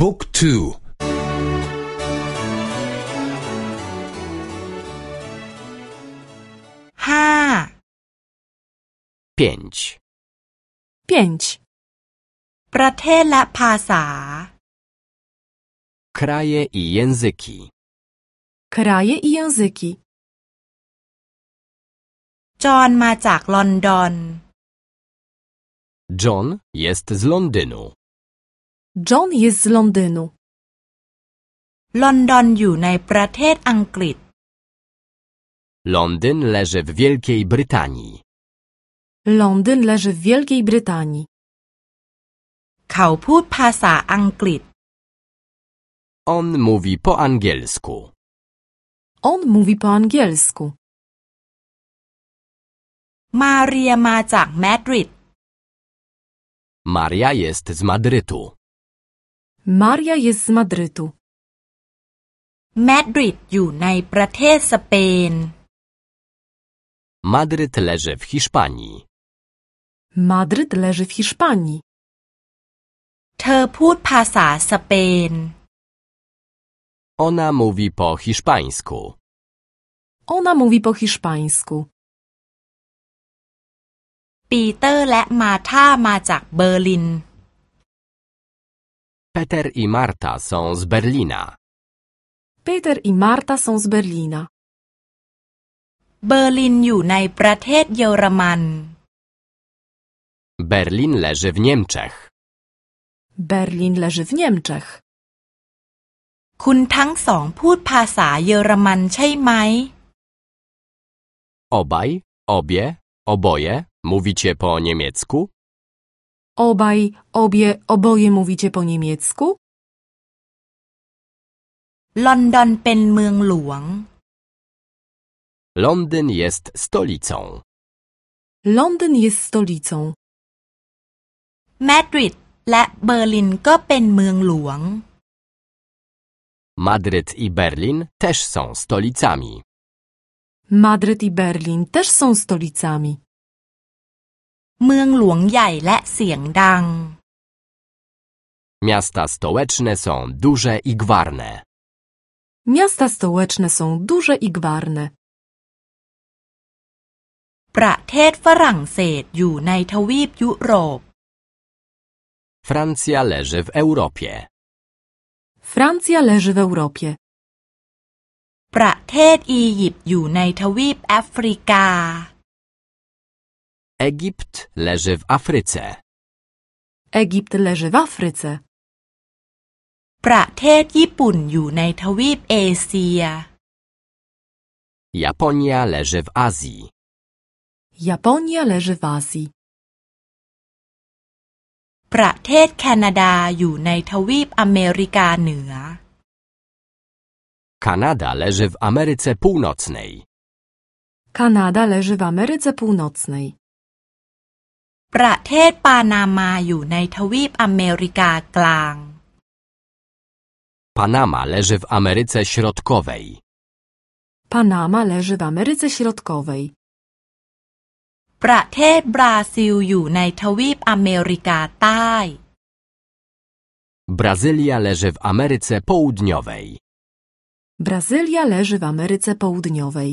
บุ๊กทูห้า pięć, pięć, ประเทศและภาษา kraje i języki, kraje i języki. จอห์นมาจากลอนดอน John jest z Londynu, John jest z Londynu. ลอนดอนอยู่ในประเทศอังกฤษ Londyn leży w Wielkiej Brytanii, Londyn leży w Wielkiej Brytanii. เขาพูดภาษาอังกฤษ on mówi po angielsku, On mówi po angielsku. มาเรียมาจากมาดริด Maria jest z Madrytu, Maria jest z Madrytu. มาดริดอยู่ในประเทศสเปน Madryt leży w Hiszpanii, Madryt leży w Hiszpanii. เธอพูดภาษาสเปน ona mówi po hiszpańsku, Ona mówi po hiszpańsku. ปีเตอร์และมาธามาจากเบอร์ลิน Peter i Marta są z Berlina, Peter i Marta są z Berlina. เบอร์ลินอยู่ในประเทศเยอรมัน Berlin leży w Niemczech, Berlin leży w Niemczech. คุณทั้งสองพูดภาษาเยอรมันใช่ไหม obaj, obie, oboje mówicie po niemiecku, Obaj, obie, oboje mówicie po niemiecku? ลอนดอนเป็นเมืองหลวง Londyn jest stolicą, Londyn jest stolicą. มาดริดและเบอร์ลินก็เป็นเมืองหลวง Madryt i Berlin też są stolicami. Madryt i Berlin też są stolicami. เมืองหลวงใหญ่และเสียงดัง Miasta stołeczne są duże i gwarne. Miasta stołeczne są duże i gwarne. ประเทศฝรั่งเศสอยู่ในทวีปยุโรป Francja leży w Europie. Francja leży w Europie. ประเทศอียิปต์อยู่ในทวีปแอฟริกา Egipt leży w Afryce. Egipt leży w Afryce. ประเทศญี่ปุ่นอยู่ในทวีปเอเชีย Japonia leży w Azji. Japonia leży w Azji. ประเทศแคนาดาอยู่ในทวีปอเมริกาเหนือ Kanada leży w Ameryce Północnej. Kanada leży w Ameryce Północnej. ประเทศปานามาอยู่ในทวีปอเมริกากลาง Panama leży w Ameryce Środkowej. Panama leży w Ameryce Środkowej. ประเทศบราซิลอยู่ในทวีปอเมริกาใต้ Brazylia leży w Ameryce Południowej. Brazylia leży w Ameryce Południowej.